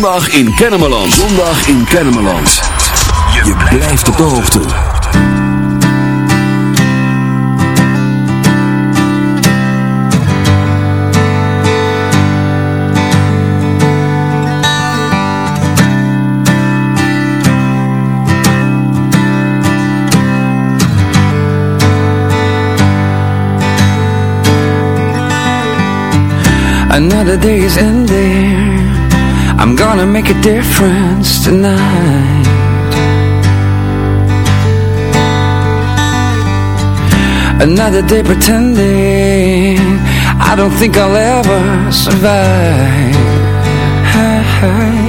Zondag in Kennemerland. Zondag in Kennemerland. Je blijft op de hoogte. Another day is ending I'm gonna make a difference tonight. Another day pretending I don't think I'll ever survive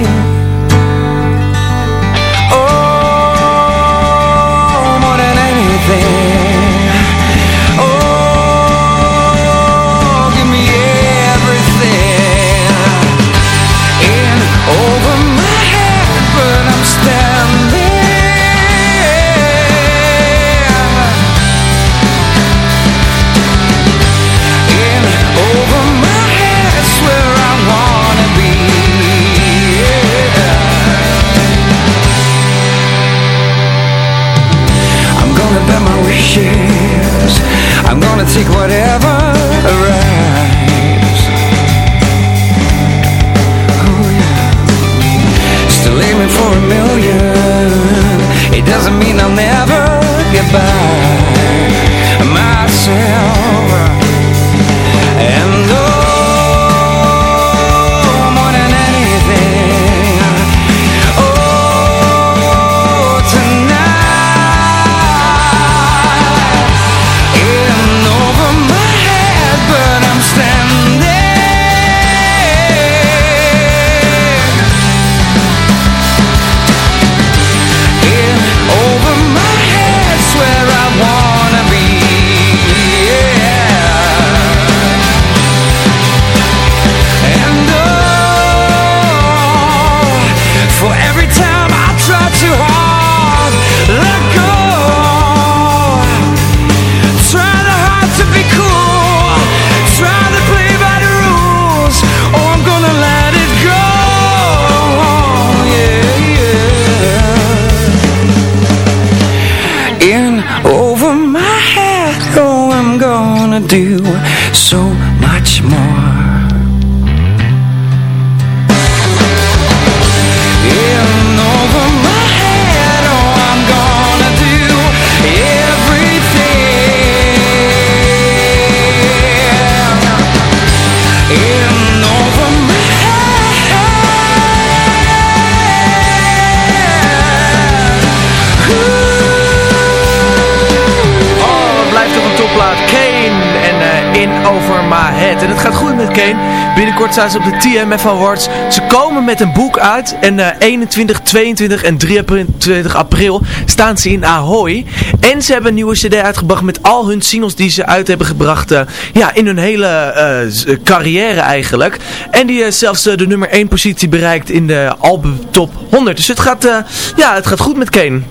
do so Binnenkort staan ze op de TMF Awards. Ze komen met een boek uit. En eh 21, 22 en 23 april staan ze in Ahoy. En ze hebben een nieuwe cd uitgebracht met al hun singles die ze uit hebben gebracht. eh, ja, in hun hele eh, carrière eigenlijk. En die eh, zelfs eh, de nummer 1 positie bereikt in de album top 100. Dus het gaat, eh, ja, het gaat goed met Kane.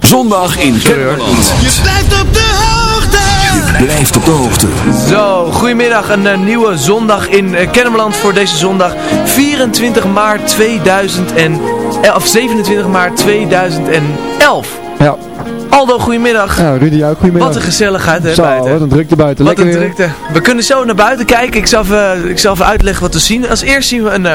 Zondag in Kennemerland. Je blijft op de hoogte. Blijft op de hoogte. Zo, goedemiddag. Een eh, nieuwe zondag in uh, Kennemerland voor deze zondag 24 maart 2011, of 27 maart 2011. Ja. Aldo, goedemiddag. Ja, Rudy ook, goedemiddag. Wat een gezelligheid hè, Zo, buiten. wat een drukte buiten. Wat Lekker een weer. drukte. We kunnen zo naar buiten kijken. Ik zal even, ik zal even uitleggen wat we zien. Als eerst zien we een eh,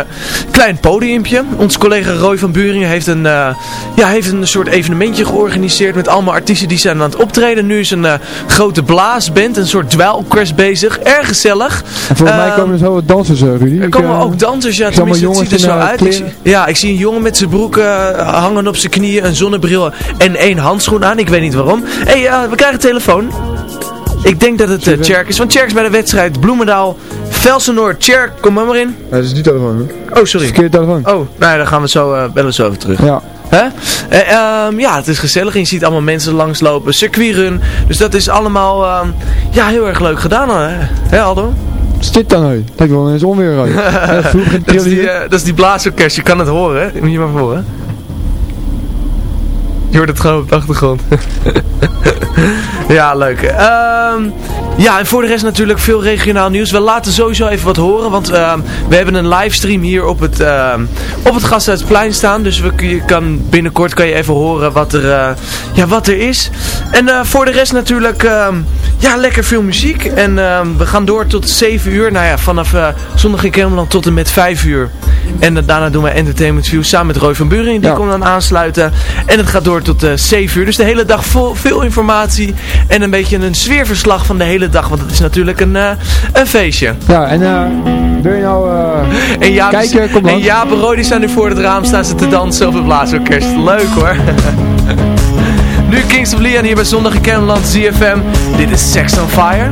klein podiumpje. Ons collega Roy van Buringen heeft een, eh, ja, heeft een soort evenementje georganiseerd met allemaal artiesten die zijn aan het optreden. Nu is een eh, grote blaasband, een soort dweilquest bezig. Erg gezellig. En volgens mij komen er zo wat dansers, eh, Rudy. Er komen eh, ook dansers, ja, tenminste het ziet er zo eh, uit. Ik zie- ja, ik zie een jongen met zijn broek eh, hangen op zijn knieën, een zonnebril en één handschoen aan. Ik weet niet waarom. Hé, hey, eh, we krijgen telefoon. Ik denk dat het uh, Tjerk is, want Tjerk is bij de wedstrijd Bloemendaal, Velsen-Noord. Tjerk, kom maar maar in. Ja, dat is die telefoon. hè? Oh, sorry. Verkeerde telefoon. Oh, nou ja, dan gaan we zo, eh, bellen we zo even terug. Ja. Hè? Eh, ehm, ja, het is gezellig. En je ziet allemaal mensen langslopen. Circuitrun. Dus dat is allemaal ehm, ja, heel erg leuk gedaan. Hè, hè Aldo? Wat is dit dan, hé? Lijkt wel eens onweer, vroeger Dat is die, eh, dat is die blaasorkest. Je kan het horen. hè? Moet je maar voor horen. Je hoort het gewoon op de achtergrond. ja, leuk. Ehm, ja, en voor de rest natuurlijk veel regionaal nieuws. We laten sowieso even wat horen, want ehm, we hebben een livestream hier op het, uh, op het Gasthuisplein staan. Dus we, je kan, binnenkort kan je even horen wat er, uh, ja, wat er is. En uh, voor de rest natuurlijk, ja, lekker veel muziek. En we gaan door tot 7 uur. Nou ja, vanaf zondag in Kermeland tot en met 5 uur. En daarna doen we Entertainment View samen met Roy van Buren. Die ja. komt dan aansluiten. En het gaat door tot 7 uur. Dus de hele dag vol, veel informatie. En een beetje een sfeerverslag van de hele dag. Want het is natuurlijk een, uh, een feestje. Ja, en uh, wil je nou en Jaap, kijken? Kom en Jaap en Roy die staan nu voor het raam. Staan ze te dansen op het blaasorkest. Leuk hoor. nu Kings of Leon hier bij Zondag in Kennemerland ZFM. Dit is Sex on Fire.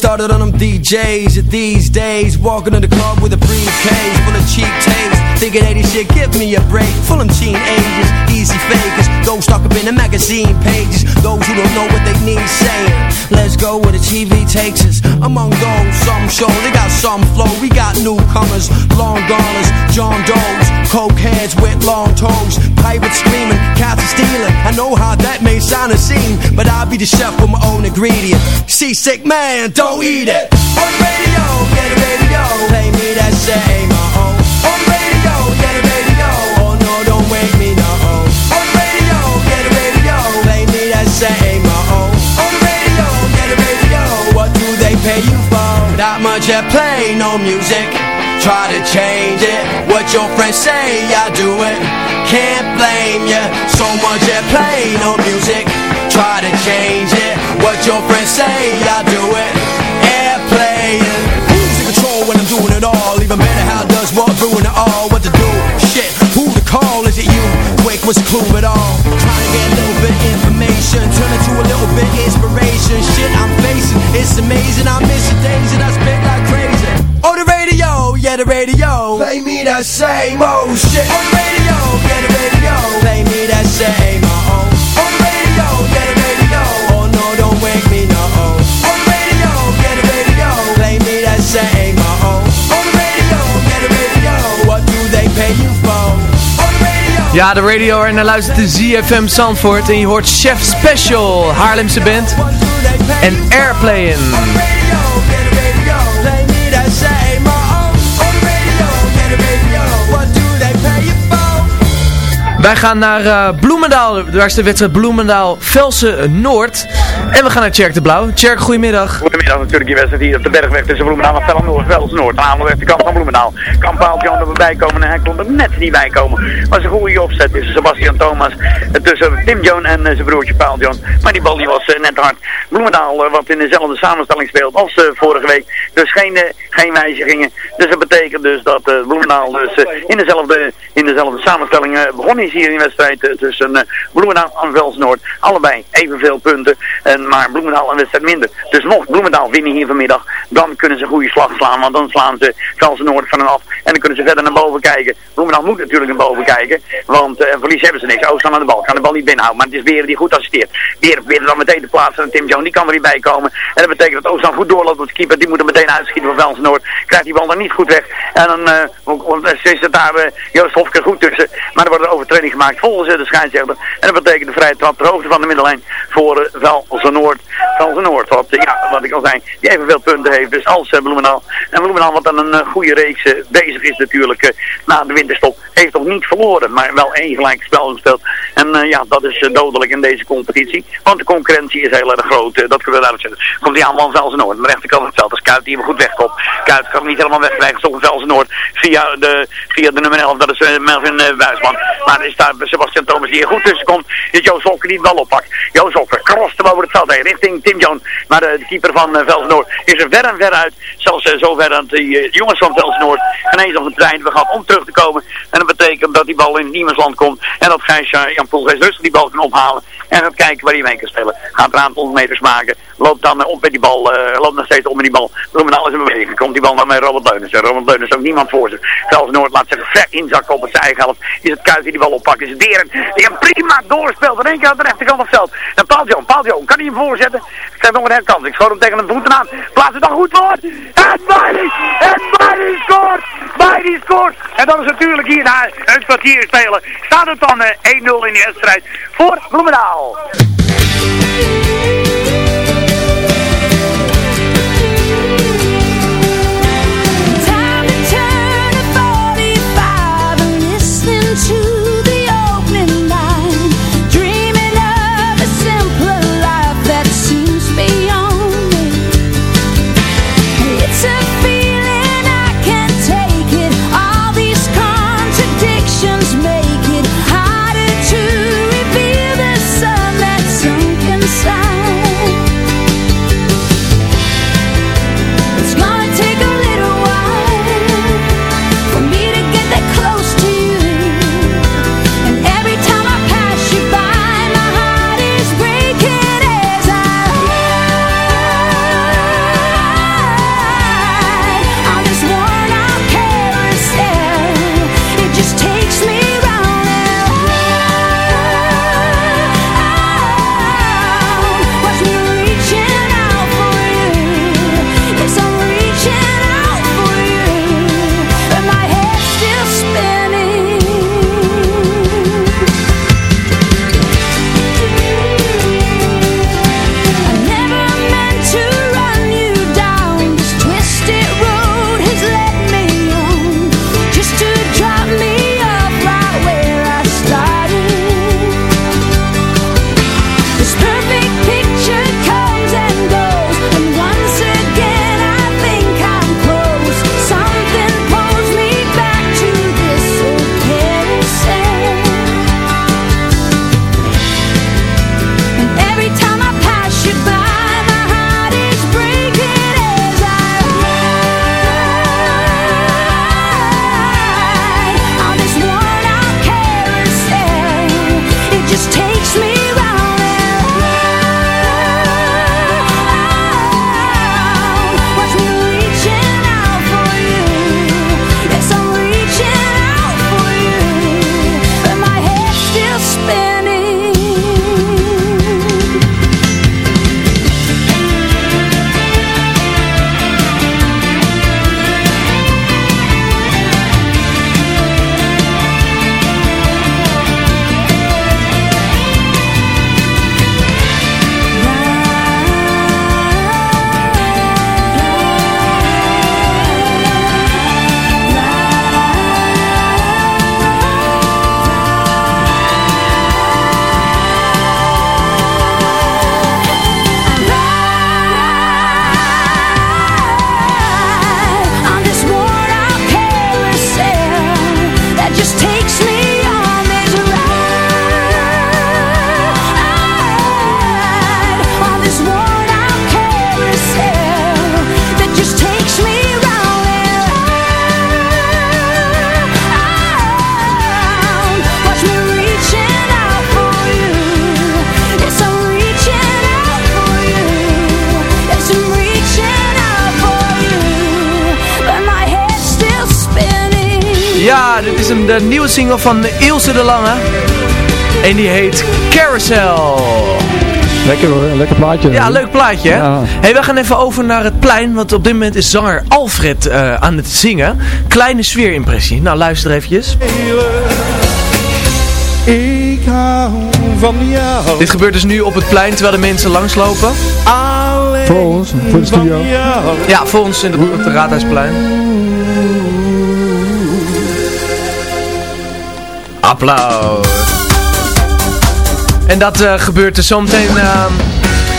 Started on them DJs these days. Walking in the club with a briefcase full of cheap tapes. Thinking 80 shit, give me a break. Full of teenagers, easy fakers. Those stuck up in the magazine pages. Those who don't know what they need saying. Let's go where the TV takes us. Among those, some show they got some flow. We got newcomers, long goners, John Doe's, coke heads with long toes, pirates screaming, cats are stealing. I know how that may sound a scene, but I'll be the chef with my own ingredient. Seasick man, don't eat it. On the radio, get the radio, play me that same old. On the radio, get the radio, oh no, don't wake me no. On the radio, get the radio, play me that same old. On the radio, get the radio, what do they pay you for? Not much at play, no music. Try to change it. What your friends say, I do it. Can't blame ya. So much at play, no music. Try to change it. What your friends say, I do it. Airplane. Who's in control when I'm doing it all? Even better, how does what ruin it all? What to do? Shit. Who to call? Is it you? What's the clue at all? Trying to get a little bit information. Turn it to a little bit inspiration. Shit I'm facing. It's amazing. I miss the days and I spit like yeah, the radio. Play me that same old shit. On the radio, yeah, the radio. Play me that same old. On the radio, yeah, the radio. Oh no, don't wake me no. On the radio, yeah, the radio. Play me that same old. On the radio, yeah, the radio. What do they pay you for? On the radio. Ja, de radio en dan luistert de ZFM Zandvoort en je hoort Chef Special, Haarlemse band en you Wij gaan naar eh, Bloemendaal, daar is de wedstrijd Bloemendaal-Velsen Noord. En we gaan naar Tjerk de Blauw. Tjerk, goedemiddag. Goedemiddag natuurlijk, je wedstrijd hier op de bergweg tussen Bloemendaal en Velm Noord, Vels Noord. Aan de rechterkant van Bloemendaal. Kan Paaltje erbij komen en hij kon er net niet bij komen. Was een goede opzet tussen Sebastian Thomas, eh, tussen Tim Joan en eh, zijn broertje Paul. Maar die bal die was eh, net hard. Bloemendaal, wat in dezelfde samenstelling speelt als vorige week. Dus geen, geen wijzigingen. Dus dat betekent dus dat Bloemendaal dus, in, dezelfde, in dezelfde samenstelling begonnen is hier in de wedstrijd tussen Bloemendaal en Vels Noord. Allebei evenveel punten, maar Bloemendaal een wedstrijd minder. Dus mocht Bloemendaal winnen hier vanmiddag, dan kunnen ze een goede slag slaan. Want dan slaan ze Vels Noord van hen af en dan kunnen ze verder naar boven kijken. Bloemendaal moet natuurlijk naar boven kijken, want uh, verlies hebben ze niks. Oost aan de bal, kan de bal niet binnenhouden. Maar het is Beren die goed assisteert. Beren probeert dan meteen te plaatsen en Tim Jones, die kan er niet bij komen. En dat betekent dat Oostan goed doorloopt, want keeper die moet er meteen uitschieten voor Vels Noord. Krijgt die bal dan niet goed weg. En dan uh, is het daar uh, Joost Hofke goed tussen. Maar er wordt een overtreding gemaakt volgens de scheidsrechter. En dat betekent de vrije trap ter hoogte van de middellijn voor uh, Velsen Noord. Noord, wat, ja, wat ik al zei, die evenveel punten heeft dus als uh, Bloemendaal. En Bloemendaal wat dan een uh, goede reeks bezig is natuurlijk na de winterstop. Heeft nog niet verloren, maar wel één gelijk spel gespeeld. En ja, dat is dodelijk in deze competitie. Want de concurrentie is heel erg groot. Dat kunnen we duidelijk zeggen. Komt die aanval van Noord. Aan de rechterkant van het veld. Is Kuit die hem goed wegkomt. Kuit kan niet helemaal wegkrijgen. Toch Velsen Noord. Via de, via de nummer 11. Dat is Melvin Buisman. Maar is daar Sebastian Thomas die er goed tussen komt. Is Joost Hokker die het bal oppakt. Joost hem over het veld. Richting Tim Jones. Maar uh, de keeper van uh, Velsen Noord is er ver en ver uit. Zelfs zo ver dat de uh, jongens van Velsen Noord geen eens op de trein we gaan om terug te komen. En dat betekent dat die bal in niemandsland komt. En dat Gijs Jan Poelgeest rustig die bal kan ophalen. En gaat kijken waar hij mee kan spelen. Gaat een aantal meters maken. Loopt dan op met die bal. Loopt nog steeds op met die bal. Bloemendaal is in beweging. Komt die bal dan met Robert Leunens. En Robert Leunens ook niemand voor zich. Zelfs Noord laat zich ver inzakken op het eigen helft. Is het Kuit die die bal oppakt. Is het Deren die hem prima doorspeelt. In één keer aan de rechterkant van het veld. En Paul John. Paul John. Kan hij hem voorzetten? Ik krijg nog een herkant. Ik schoot hem tegen een voeten aan. Plaats het dan goed voor. En Miley. En Miley scoort. Miley scoort. En dat is natuurlijk hier na een kwartier spelen. Staat het dan uh, 1-0 in die wedstrijd voor Bloemendaal. Ja, dit is een, de nieuwe single van Ilse de Lange. En die heet Carousel. Lekker hoor, een lekker plaatje. Ja, leuk plaatje hè? Ja. Hey, we gaan even over naar het plein, want op dit moment is zanger Alfred eh, aan het zingen. Kleine sfeerimpressie. Nou, luister eventjes. Ik hou van jou. Dit gebeurt dus nu op het plein, terwijl de mensen langslopen. Alleen Voor ons, voor de studio. Ja, voor ons in de, op het Raadhuisplein. Applaus. En dat eh, gebeurt er zometeen. eh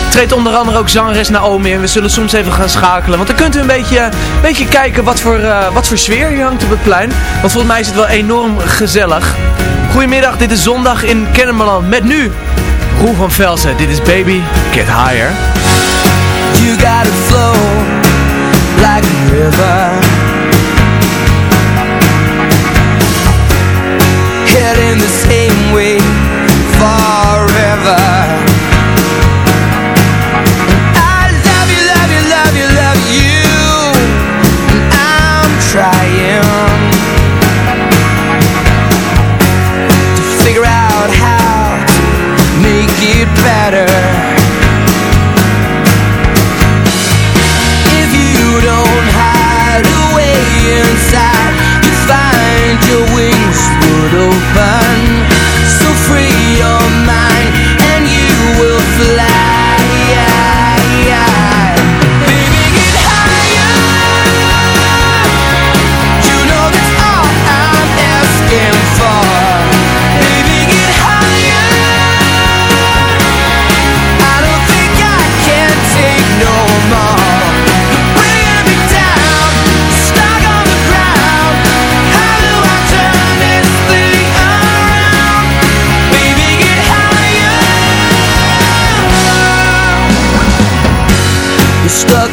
treedt onder andere ook zangeres Naomi. En we zullen soms even gaan schakelen. Want dan kunt u een beetje, een beetje kijken wat voor, eh, wat voor sfeer hier hangt op het plein. Want volgens mij is het wel enorm gezellig. Goedemiddag, dit is zondag in Kennemerland. Met nu Roel van Velsen. Dit is Baby Get Higher. You flow like river. Heading the same way forever.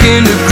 In the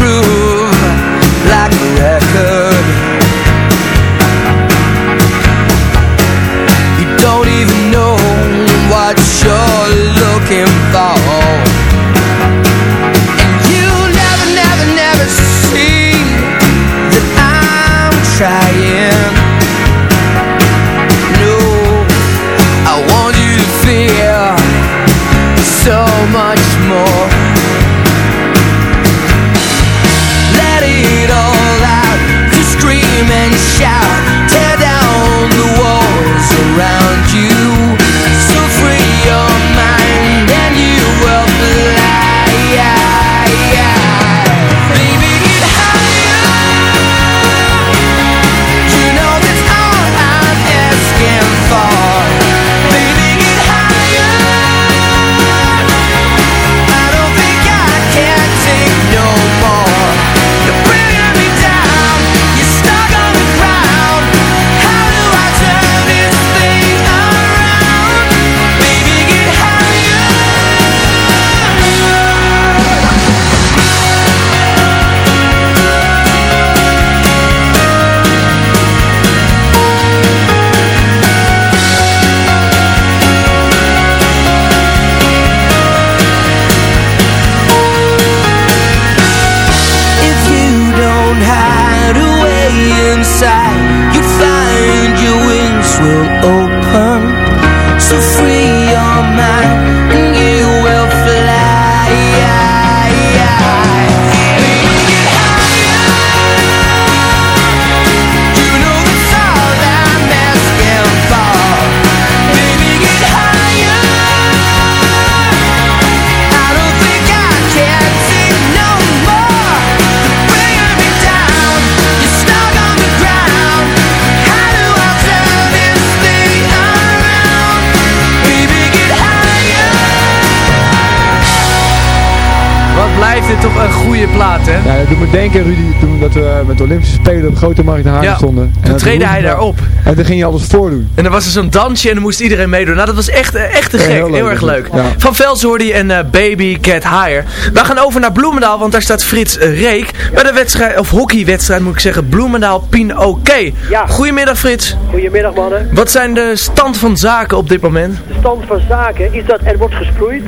denken, Rudy, toen dat we met de Olympische Spelen op de Grote Markt in Ja, stonden. toen dat trede roepen hij daarop. En toen ging je alles voordoen. En dan was er zo'n dansje en dan moest iedereen meedoen. Nou, dat was echt, eh, echt te gek. heel Heel, leuk erg leuk. ja. Van hoorde je en eh, Baby Get Higher. We gaan over naar Bloemendaal, want daar staat Frits eh, Reek. Bij de wedstrijd, of hockeywedstrijd moet ik zeggen, Bloemendaal Pien Oké. Ja. Goedemiddag Frits. Goedemiddag mannen. Wat zijn de stand van zaken op dit moment? De stand van zaken is dat er wordt gesproeid.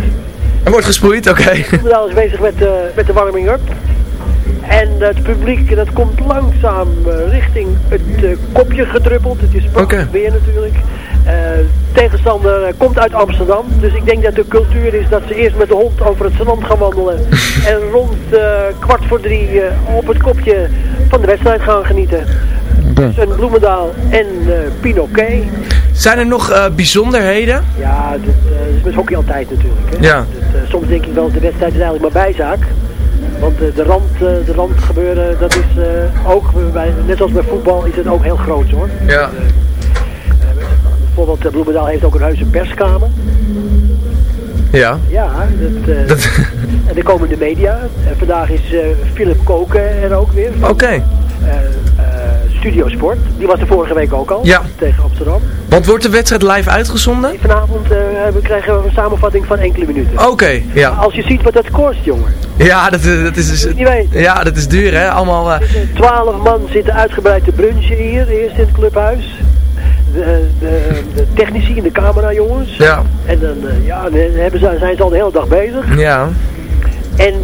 Er wordt gesproeid, oké. Bloemendaal is bezig met, eh, met de warming-up. En het publiek dat komt langzaam eh, richting het eh, kopje gedruppeld. Het is prachtig weer natuurlijk. Eh, tegenstander komt uit Amsterdam. Dus ik denk dat de cultuur is dat ze eerst met de hond over het strand gaan wandelen. en rond kwart voor drie op het kopje van de wedstrijd gaan genieten. Oké. Tussen Bloemendaal en eh Pinoquet. Zijn er nog bijzonderheden? Ja, dat, dat is met hockey altijd natuurlijk. Hè? Ja. Dat, soms denk ik wel, de wedstrijd is eigenlijk maar bijzaak. Want eh, de, rand, eh, de rand gebeuren, dat is eh, ook, bij, net als bij voetbal, is het ook heel groot hoor. Ja. Bijvoorbeeld Bloemendaal heeft ook een heuse perskamer. Ja. Ja, dat, Dat- en er komen de media. En vandaag is Philip Koken er ook weer. Oké. Eh, Studio Sport. Die was er vorige week ook al. Ja. Tegen Amsterdam. Want wordt de wedstrijd live uitgezonden? Vanavond eh, we krijgen we een samenvatting van enkele minuten. Oké, ja. Als je ziet wat dat kost, jongen. Ja, dat, is- dat is dus... Niet weten. Ja, dat is duur, hè? Allemaal... eh, Twaalf man zitten uitgebreid te brunchen hier, eerst in het clubhuis. De, de, de technici in de camera, jongens. ja. En dan, eh, ja, dan hebben ze, zijn ze al de hele dag bezig. Ja. En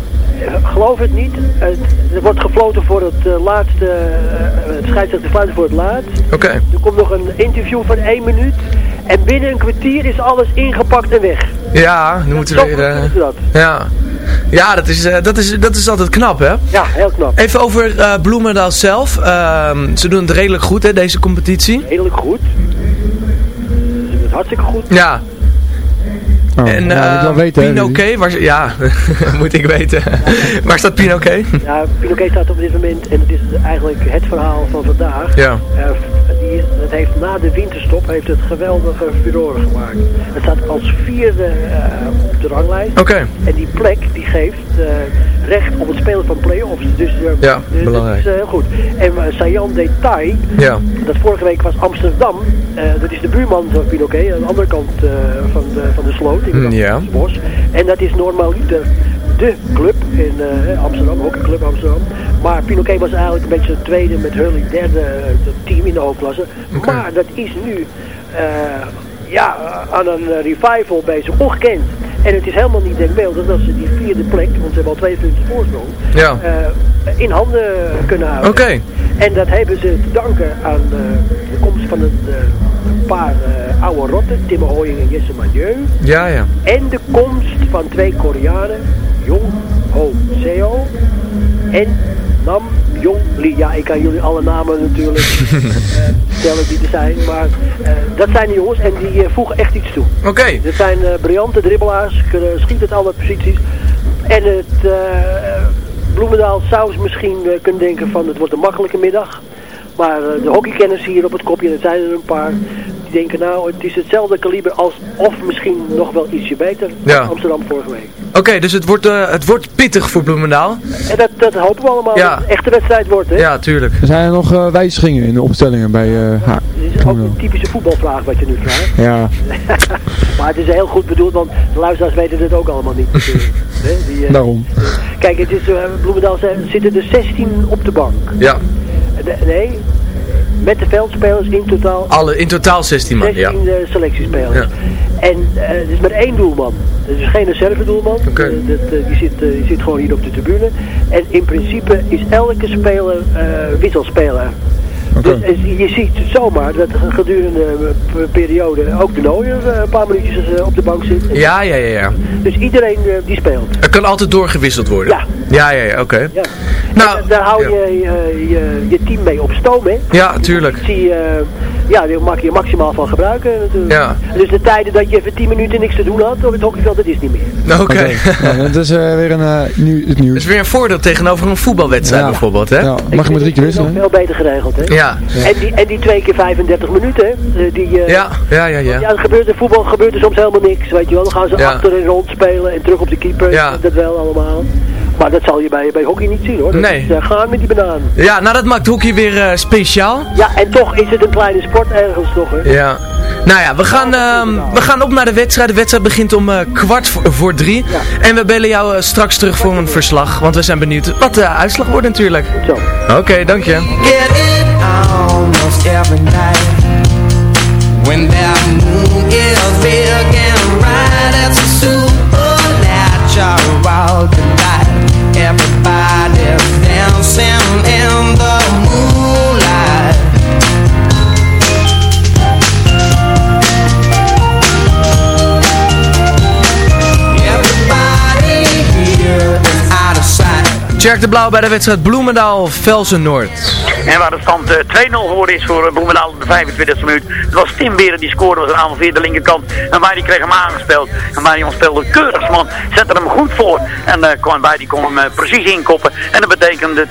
geloof het niet, het, er wordt gefloten voor het eh, laatste, eh, het scheidsrechter fluiten voor het laatst. Oké. Er komt nog een interview van één minuut. En binnen een kwartier is alles ingepakt en weg. Ja, nu moeten we weer... eh, dat. ja. Ja, dat is, eh, dat, is, dat is altijd knap, hè? Ja, heel knap. Even over eh Bloemendaal zelf. Ehm, ze doen het redelijk goed, hè, deze competitie. Redelijk goed. Ze doen het hartstikke goed. Ja. Oh, En ja, moet je wel weten, hè, Rudy. Pinoquet, waar, ja, moet ik weten. waar staat Pinoquet? Ja, Pinoquet staat op dit moment, en het is eigenlijk het verhaal van vandaag. Ja. Eh, die, het heeft na de winterstop heeft het geweldige furoren gemaakt. Het staat als vierde eh, op de ranglijst. Oké. En die plek die geeft eh, recht op het spelen van play-offs. Dus, eh, Ja, dus belangrijk. Dat is eh, goed. En Sayan Detail, Ja. dat vorige week was Amsterdam. dat is de buurman van Pinoquet, aan de andere kant van, de, van de sloot. In Mm, ja. het bos. En dat is normaliter de club in eh, Amsterdam, ook een club Amsterdam. Maar Pinoquet was eigenlijk een beetje tweede met Hurley derde eh, team in de hoofdklasse. Maar dat is nu eh, ja, aan een revival bezig, ongekend. En het is helemaal niet denkbeeldig dat ze die vierde plek, want ze hebben al twee punten voorsprong, Ja. in handen kunnen houden. Oké. En dat hebben ze te danken aan de komst van een paar oude rotten, Tim Hooying en Jesse Manieu. Ja, ja. En de komst van twee Koreanen, Jong Ho Seo en Nam Jong Lee. Ja, ik kan jullie alle namen natuurlijk eh, vertellen die er zijn, maar eh, dat zijn de jongens en die eh, voegen echt iets toe. Oké. Dit zijn eh, briljante dribbelaars, kunnen schieten uit alle posities. En het eh, Bloemendaal zou misschien eh, kunnen denken van het wordt een makkelijke middag. Maar eh, de hockeykenners hier op het kopje, en er zijn er een paar, die denken nou het is hetzelfde kaliber als of misschien nog wel ietsje beter Ja. Amsterdam vorige week. Oké, dus het wordt, eh, het wordt pittig voor Bloemendaal. En dat, dat hopen we allemaal Ja. dat het echt een wedstrijd wordt. Hè? Ja, tuurlijk. Er zijn er nog eh, wijzigingen in de opstellingen bij eh haar. Dit is ook een typische voetbalvraag wat je nu vraagt. Ja, maar het is heel goed bedoeld, want de luisteraars weten het ook allemaal niet natuurlijk. Hè? Die, eh, daarom. Kijk, het is, uh, Bloemendaal zijn- zitten er 16 op de bank. Ja. De- nee, met de veldspelers in totaal Alle, in totaal 16 man, 16 ja. eh, selectiespelers. Ja. En eh, het is met één doelman. Het is geen reservedoelman. Oké. Eh, dat, eh, die, zit, eh, die zit gewoon hier op de tribune. En in principe is elke speler eh, wisselspeler. Dus eh, je ziet zomaar dat gedurende een periode ook de Nooier eh, een paar minuutjes eh, op de bank zit. Ja, ja, ja, ja. Dus iedereen eh, die speelt. Er kan altijd doorgewisseld worden. Ja. Ja, ja, ja, oké. Ja. Nou, En daar hou ja. je, je, je je team mee op stoom, hè? Ja, tuurlijk. Zie je, ja, daar maak je maximaal van gebruiken natuurlijk. Ja. Dus de tijden dat je even 10 minuten niks te doen had op het hockeyveld, dat is niet meer. Oké. Ja, dat is eh, weer een, eh, nieuw, het Dat nieuws. is weer een voordeel tegenover een voetbalwedstrijd Ja. bijvoorbeeld, hè? Ja, mag je met drie keer Dat is wisselen? veel beter geregeld, hè? Ja. En, die, en die twee keer 35 minuten, hè, die... eh, Ja, ja, ja, Ja, ja. gebeurt in voetbal gebeurt er soms helemaal niks, weet je wel. Dan gaan ze Ja. achter en rond spelen en terug op de keeper. Ja. Dat wel allemaal. Maar dat zal je bij, bij hockey niet zien, hoor. Dat Nee. is, eh, gaan met die banaan. Ja, nou dat maakt hockey weer eh, speciaal. Ja, en toch is het een kleine sport ergens toch, hè? Ja. Nou ja, we gaan, ehm, we gaan op naar de wedstrijd. De wedstrijd begint om eh, kwart voor, voor drie. Ja. En we bellen jou eh, straks terug voor een verslag. Want we zijn benieuwd wat de uitslag wordt natuurlijk. Zo. Oké, dank je almost every night. When that moon is big and bright It's a supernatural delight Everybody's dancing in the moonlight. Everybody here is out of sight. Jack de Blauw bij de wedstrijd Bloemendaal-Velsen-Noord. En waar de stand 2-0 geworden is voor Bloemendaal op de 25e minuut. Het was Tim Beren die scoorde, was een aanval via de linkerkant. En wij die kreeg hem aangespeeld. En wij die speelde keurig, man. Zette hem goed voor. En uh, die kon hem precies inkoppen. En dat betekende 2-0.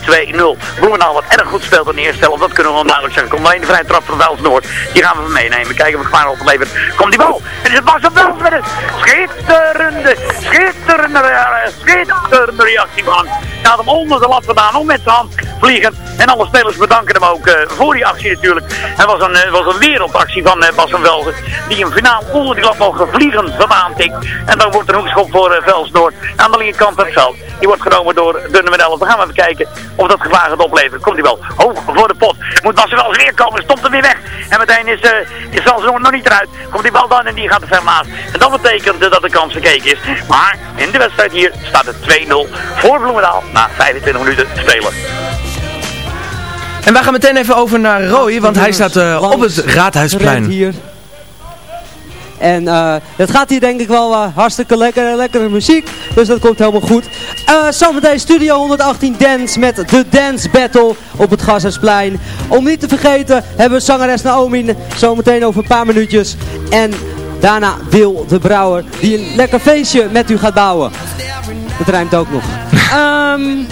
Bloemendaal wat erg goed speelt in de eerste helft. Dat kunnen we wel duidelijk zeggen. Komt alleen de vrije trap van Vels Noord. Die gaan we meenemen. Kijken of het gevaar oplevert. Komt die bal. En het Bas op Vels met een schitterende, schitterende, schitterende reactie. Hij had hem onder de lat vandaan, om met zijn hand vliegen. En alle spelers bedanken hem ook uh, voor die actie natuurlijk. Het was een, uh, was een wereldactie van uh, Bas van Velzen. Die hem finaal onder die lat mogen vliegen vandaan tikt. En dan wordt er een hoekschop voor Noord aan de linkerkant van het veld. Die wordt genomen door de nummer 11. Dan gaan we even kijken of dat gevaar gaat opleveren. Komt hij wel hoog voor de pot. Moet Bas wel weer komen, stopt er weer weg. En meteen is, uh, is nog niet eruit. Komt die bal dan en die gaat er ver naast. En dat betekent dat de kans gekeken is. Maar in de wedstrijd hier staat het 2-0 voor Bloemendaal na 25 minuten spelen. En wij gaan meteen even over naar Roy, want hij staat uh, op het Raadhuisplein. En uh, het gaat hier denk ik wel uh, hartstikke lekker, lekkere muziek. Dus dat komt helemaal goed. Uh, zometeen Studio 118 Dance met de Dance Battle op het Gashuisplein. Om niet te vergeten hebben we zangeres Naomi zometeen over een paar minuutjes. En daarna Wil de Brouwer die een lekker feestje met u gaat bouwen. Dat rijmt ook nog. um,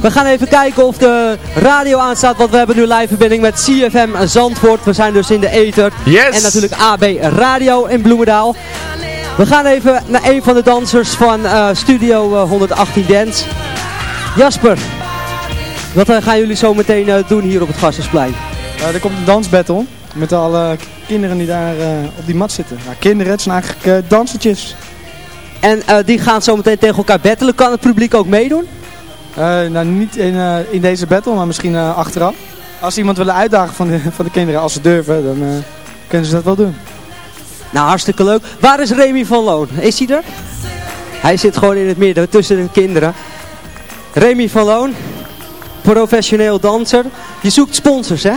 we gaan even kijken of de radio aanstaat, want we hebben nu live verbinding met CFM Zandvoort. We zijn dus in de Ether. Yes. En natuurlijk AB Radio in Bloemendaal. We gaan even naar een van de dansers van uh, Studio 118 Dance. Jasper, wat uh, gaan jullie zo meteen uh, doen hier op het Gassersplein? er komt een dansbattle met alle kinderen die daar op die mat zitten. Nou, kinderen, het zijn eigenlijk dansertjes. En die gaan zo meteen tegen elkaar battelen. Kan het publiek ook meedoen? Uh, nou, niet in, uh, in deze battle, maar misschien uh, achteraf. Als iemand wil uitdagen van de, van de kinderen, als ze durven, dan kunnen ze dat wel doen. Nou, hartstikke leuk. Waar is Remy van Loon? Is hij er? Hij zit gewoon in het midden, tussen de kinderen. Remy van Loon, professioneel danser. Je zoekt sponsors, hè?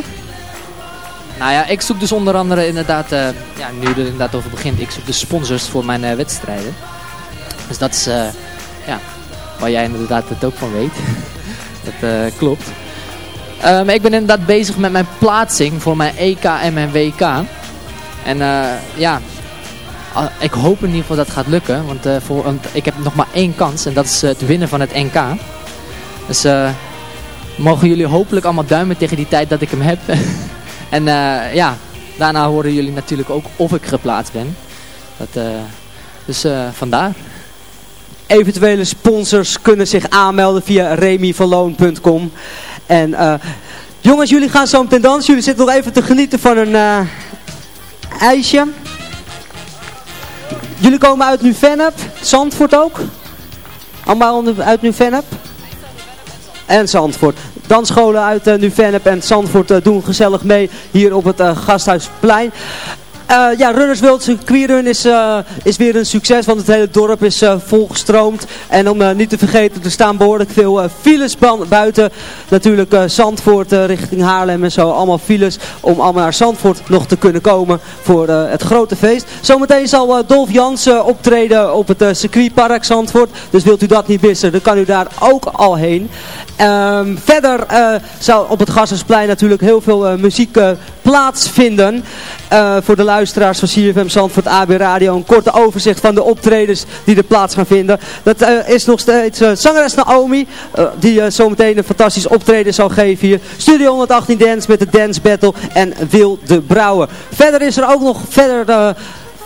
Nou ja, ik zoek dus onder andere inderdaad, ja, nu er inderdaad over begint, ik zoek de sponsors voor mijn wedstrijden. Dus dat is, ja, waar jij inderdaad het ook van weet. dat uh, klopt. Maar ik ben inderdaad bezig met mijn plaatsing voor mijn EK en mijn WK. En uh, ja, ik hoop in ieder geval dat het gaat lukken. Want, voor, ik heb nog maar één kans en dat is het winnen van het NK. Dus mogen jullie hopelijk allemaal duimen tegen die tijd dat ik hem heb. en ja, daarna horen jullie natuurlijk ook of ik geplaatst ben. Dat, dus vandaar. Eventuele sponsors kunnen zich aanmelden via remyverloon.com. En uh, jongens, jullie gaan zo meteen dansen. Jullie zitten nog even te genieten van een uh, ijsje. Jullie komen uit Nuvenep, Zandvoort ook? Allemaal uit Nuvenep? En Zandvoort. Dansscholen uit uh, Nuvenep en Zandvoort doen gezellig mee hier op het Gasthuisplein. Uh, ja, Runners World Circuitrun is, uh, is weer een succes, want het hele dorp is uh, volgestroomd. En om niet te vergeten, er staan behoorlijk veel files buiten. Natuurlijk Zandvoort richting Haarlem en zo, allemaal files om allemaal naar Zandvoort nog te kunnen komen voor het grote feest. Zometeen zal Dolf Jansen optreden op het circuitpark Zandvoort. Dus wilt u dat niet missen, dan kan u daar ook al heen. Um, verder zal op het Gassersplein natuurlijk heel veel muziek plaatsvinden. voor de luisteraars van CFM Zandvoort AB Radio een korte overzicht van de optredens die er plaats gaan vinden. Dat uh, is nog steeds uh, zangeres Naomi, uh, die zometeen een fantastisch optreden zal geven hier. Studio 118 Dance met de Dance Battle en Wil de Brouwer. Verder is er ook nog verder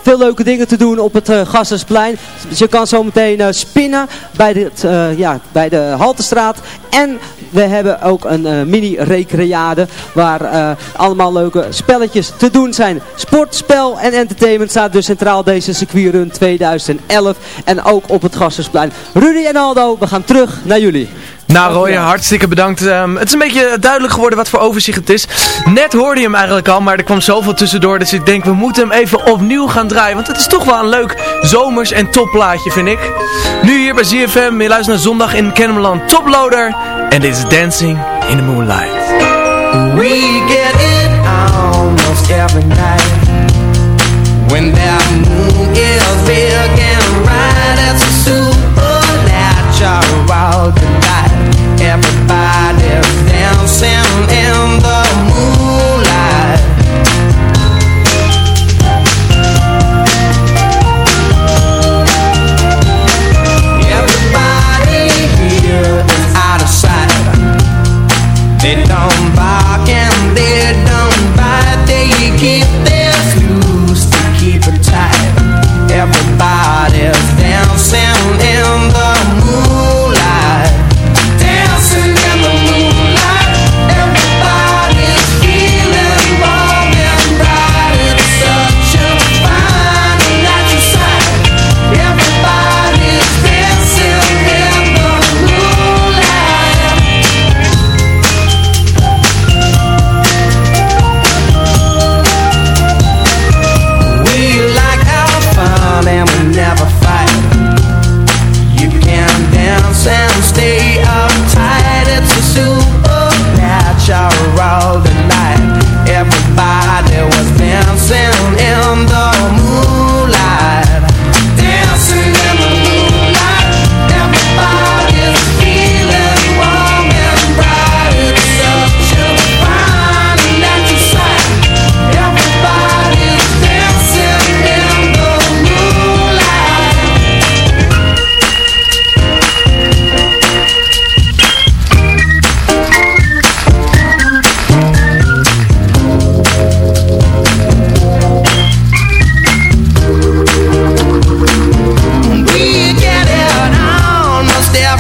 veel leuke dingen te doen op het uh, Gassersplein. Je kan zo meteen uh, spinnen bij, dit, uh, ja, bij de Haltestraat. En we hebben ook een mini-recreade waar allemaal leuke spelletjes te doen zijn. Sport, spel en entertainment staat dus centraal deze circuitrun 2011. En ook op het Gassersplein. Rudy en Aldo, we gaan terug naar jullie. Nou Roy, hartstikke bedankt. Um, het is een beetje duidelijk geworden wat voor overzicht het is. Net hoorde je hem eigenlijk al, maar er kwam zoveel tussendoor. Dus ik denk, we moeten hem even opnieuw gaan draaien. Want het is toch wel een leuk zomers- en topplaatje, vind ik. Nu hier bij ZFM, je luistert naar Zondag in Kennemerland Toploader. En dit is Dancing in the Moonlight. We get it almost every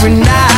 different now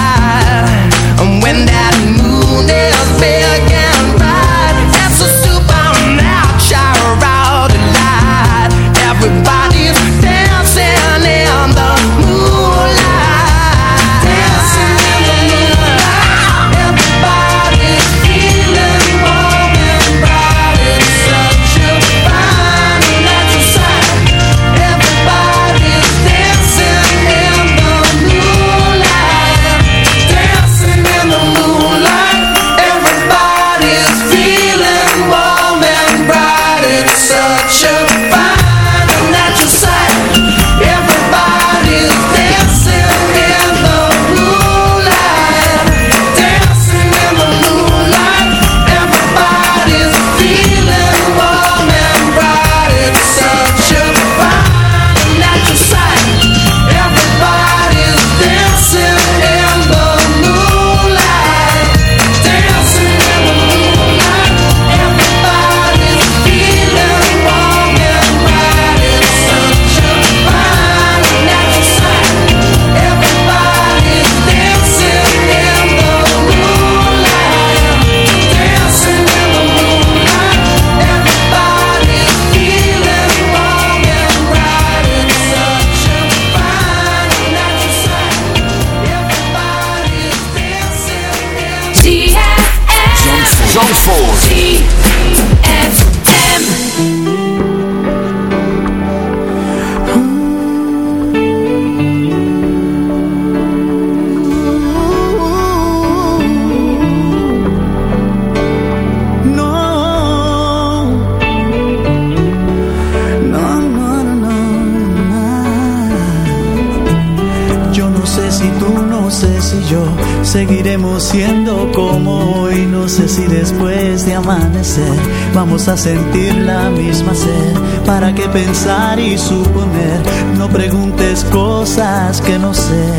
a sentir la misma sed. ¿Para qué pensar y suponer? No preguntes cosas que no sé.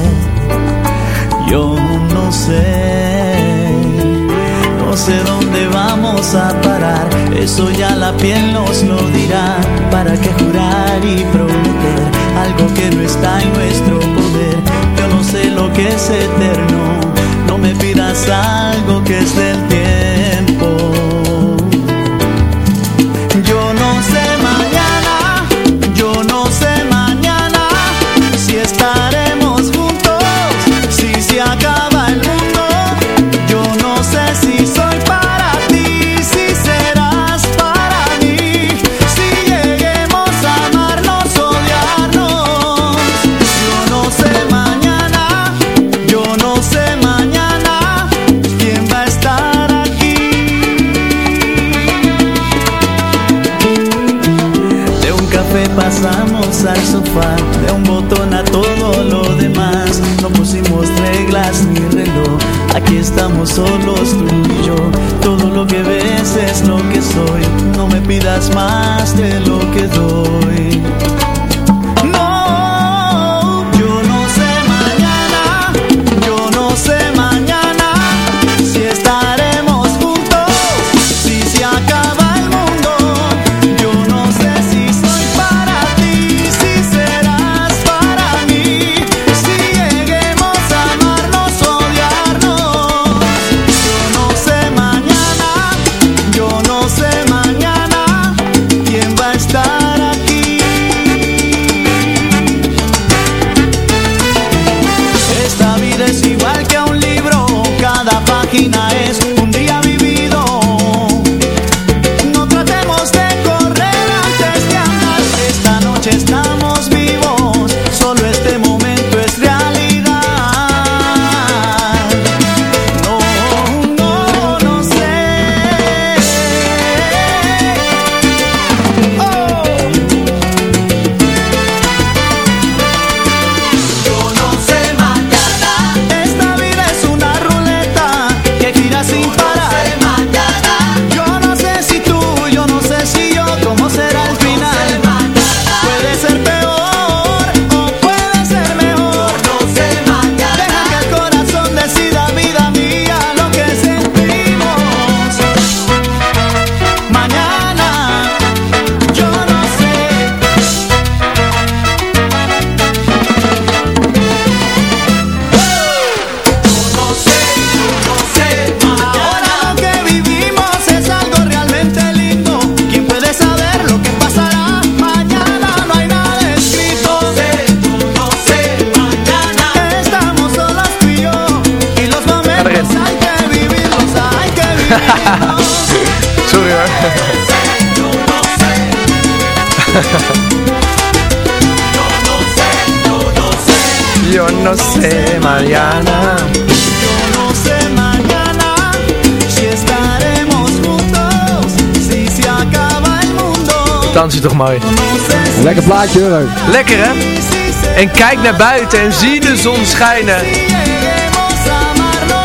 Yo no sé. No sé dónde vamos a parar. Eso ya la piel nos lo dirá. ¿Para qué jurar y prometer algo que no está en nuestro poder? Que es eterno. No me pidas algo que es del tiempo. Aquí estamos solos tú y yo. Todo lo que ves es lo que soy, no me pidas más de lo que doy. Vakantie toch mooi. Lekker plaatje, leuk. Lekker hè? En kijk naar buiten en zie de zon schijnen.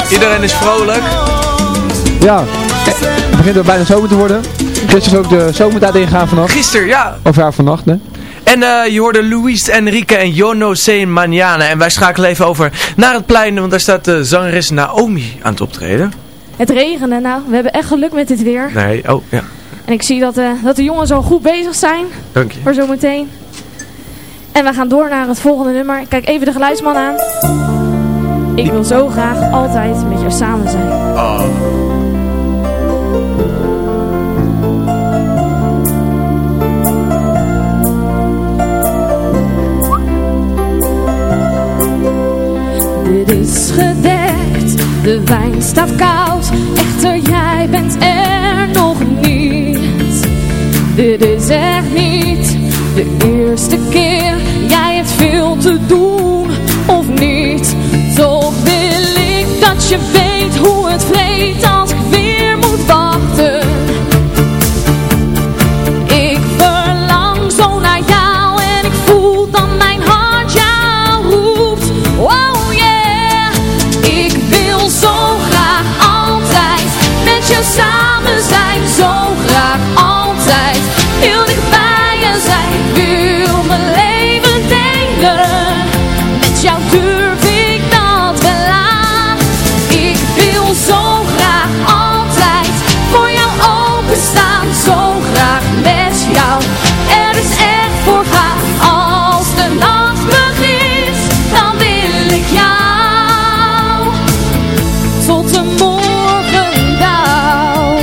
Iedereen is vrolijk. Ja, het begint er bijna zomer te worden. Gisteren is ook de zomertijd ingegaan vannacht. Gisteren, ja. Of ja, vannacht, hè. En uh, je hoorde Luis Enrique en Jono Sein Manjana. En wij schakelen even over naar het plein, want daar staat de zangeres Naomi aan het optreden. Het regenen, nou, we hebben echt geluk met dit weer. Nee, oh, ja. En ik zie dat, uh, dat de jongens al goed bezig zijn. Dank je. Voor zometeen. En we gaan door naar het volgende nummer. Kijk even de geluidsman aan. Ik wil zo graag altijd met jou samen zijn. Oh. Dit is gedekt, de wijn staat koud. Echter, jij bent er. Dit is echt niet de eerste keer. Jij hebt veel te doen, of niet? Toch wil ik dat je weet hoe het vreet tot de morgen dauw.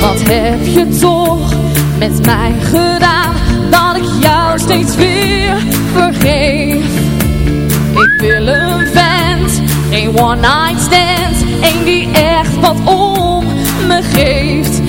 Wat heb je toch met mij gedaan Dat ik jou steeds weer vergeef Ik wil een vent, geen one night stand Eén die echt wat om me geeft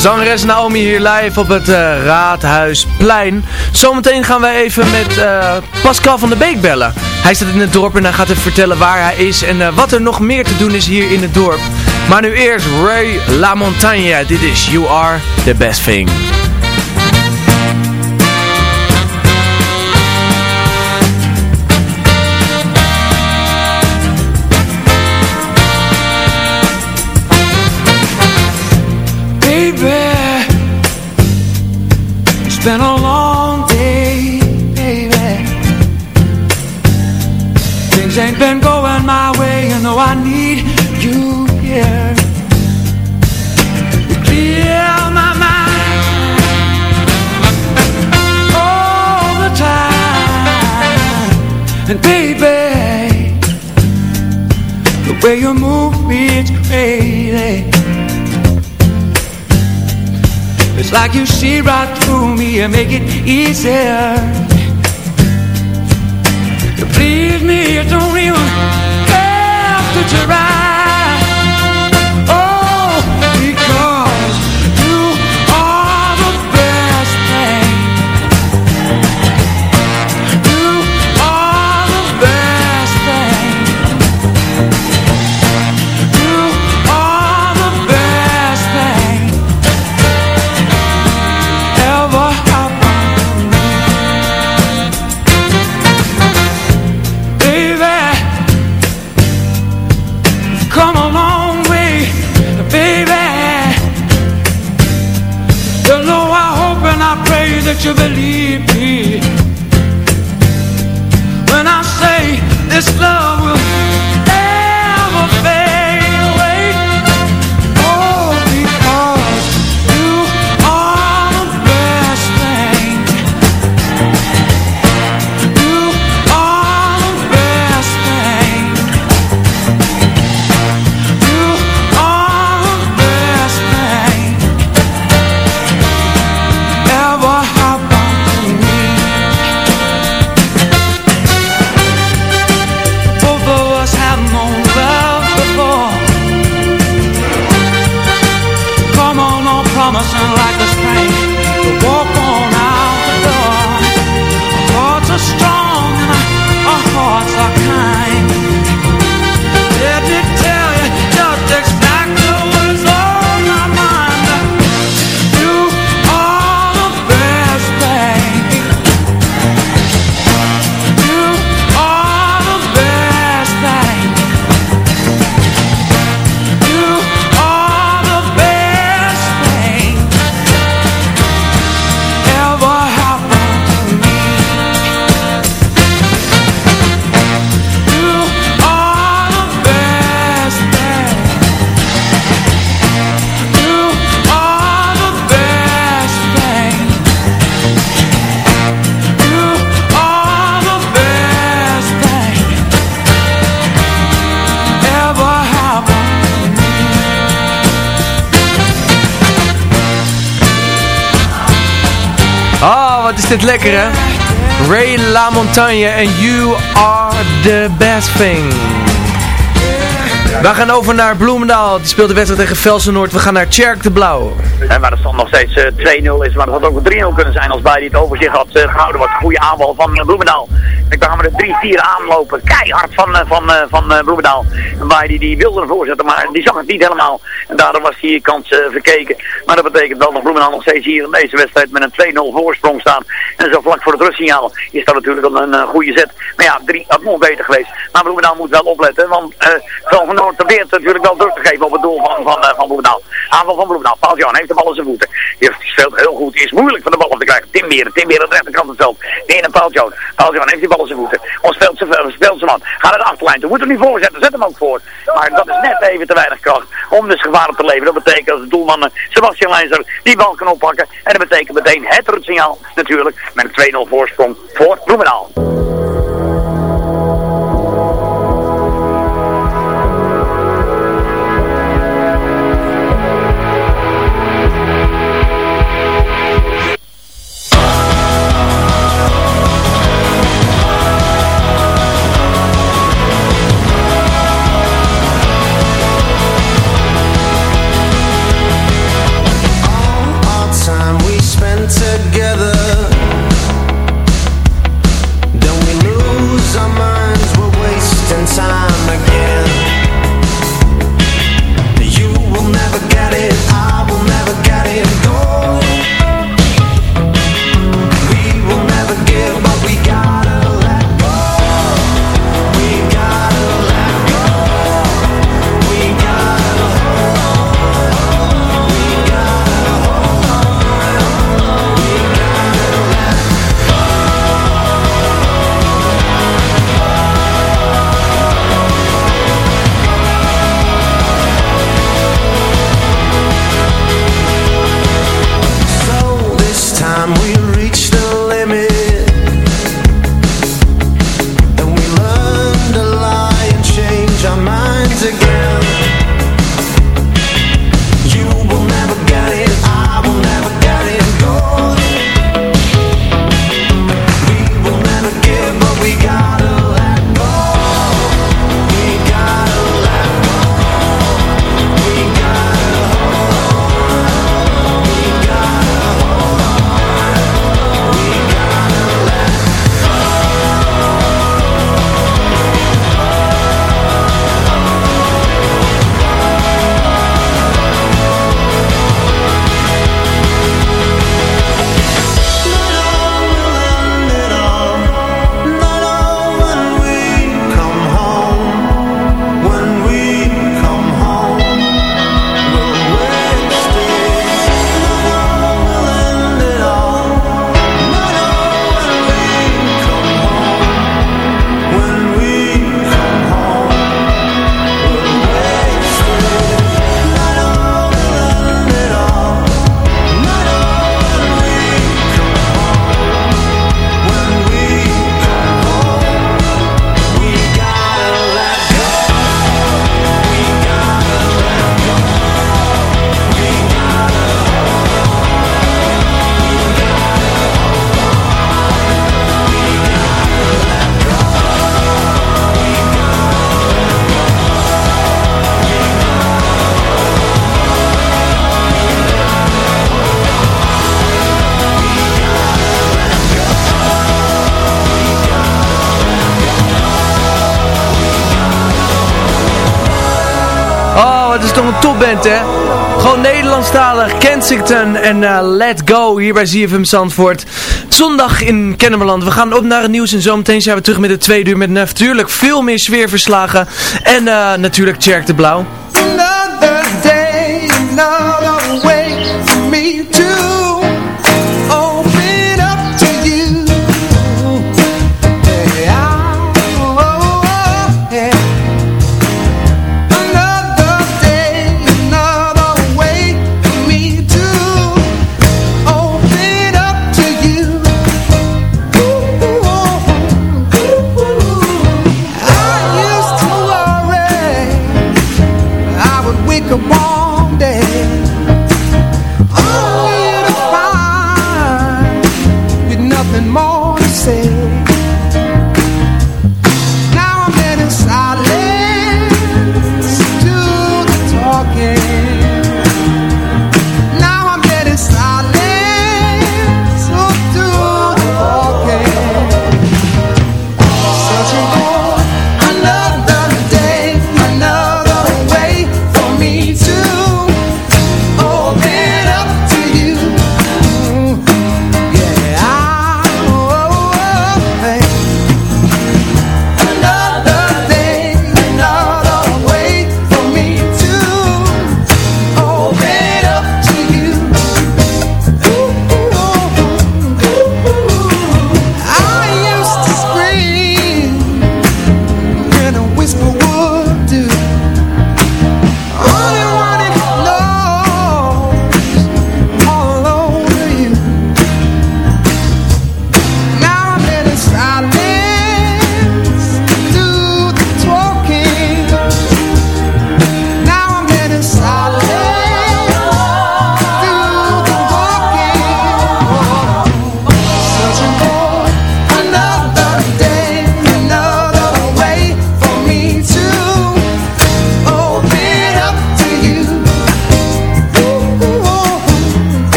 Zangeres Naomi hier live op het uh, Raadhuisplein. Zometeen gaan we even met uh, Pascal van der Beek bellen. Hij staat in het dorp en hij gaat even vertellen waar hij is en uh, wat er nog meer te doen is hier in het dorp. Maar nu eerst Ray LaMontagne. Dit is You Are The Best Thing. Been a long day, baby. Things ain't been going my way You know I need you here. You clear my mind All the time. And baby The way you move me, it's crazy Like you see right through me and make it easier. To please me, you don't even have to try motion like dit lekker hè? Ray LaMontagne en You Are The Best Thing. We gaan over naar Bloemendaal. Die speelt de wedstrijd tegen Velsen-Noord. We gaan naar Tjerk de Blauw. En waar de stand nog steeds uh, eh, 2-0 is. Maar dat had ook 3-0 kunnen zijn als bij die het overzicht had uh, gehouden. Wat een goede aanval van uh, Bloemendaal. Dacht we de 3-4 aanlopen. Keihard van, van, van Bloemendaal. En die wilde ervoor zetten. Maar die zag het niet helemaal. En daardoor was die kans verkeken. Maar dat betekent wel dat Bloemendaal nog steeds hier in deze wedstrijd met een 2-0 voorsprong staan. En zo vlak voor het rustsignaal is dat natuurlijk een, een goede zet. Maar ja, 3 had nog beter geweest. Maar Bloemendaal moet wel opletten. Want uh, van Noord probeert natuurlijk wel druk te geven op het doel van, van, van. Aanval van Bloemendaal. Paul Jan heeft de bal in zijn voeten. Die speelt heel goed. Is moeilijk van de bal op te krijgen. Tim Beren. Tim Beren aan de rechterkant van het veld. De ene Paul Joan heeft die bal in zijn voeten. Of speelt ze, speelt ze man. Ga naar de achterlijn toe. Moet hem niet voorzetten. Zet hem ook voor. Maar dat is net even te weinig kracht om dus gevaar Dat betekent dat de doelman eh, Sebastian Leijzer die bal kan oppakken. En dat betekent meteen het rutsignaal natuurlijk. Met een 2-0 voorsprong voor Bloemendaal. En uh, Let Go hier bij ZFM Zandvoort. Zondag in Kennemerland. We gaan op naar het nieuws en zometeen zijn we terug met de tweede uur met natuurlijk veel meer sfeerverslagen. En uh, natuurlijk Jerk de Blauw.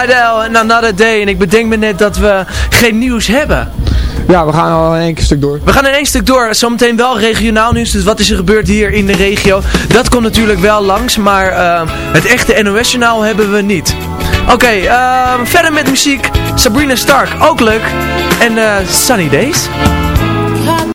Lydell en Another Day. En ik bedenk me net dat we geen nieuws hebben. Ja, we gaan al in één stuk door. We gaan in één stuk door. Zometeen wel regionaal nieuws. Dus wat is er gebeurd hier in de regio? Dat komt natuurlijk wel langs. Maar eh, het echte NOS-journaal hebben we niet. Oké, eh, verder met muziek. Sabrina Stark, ook leuk. En eh, Sunny Days.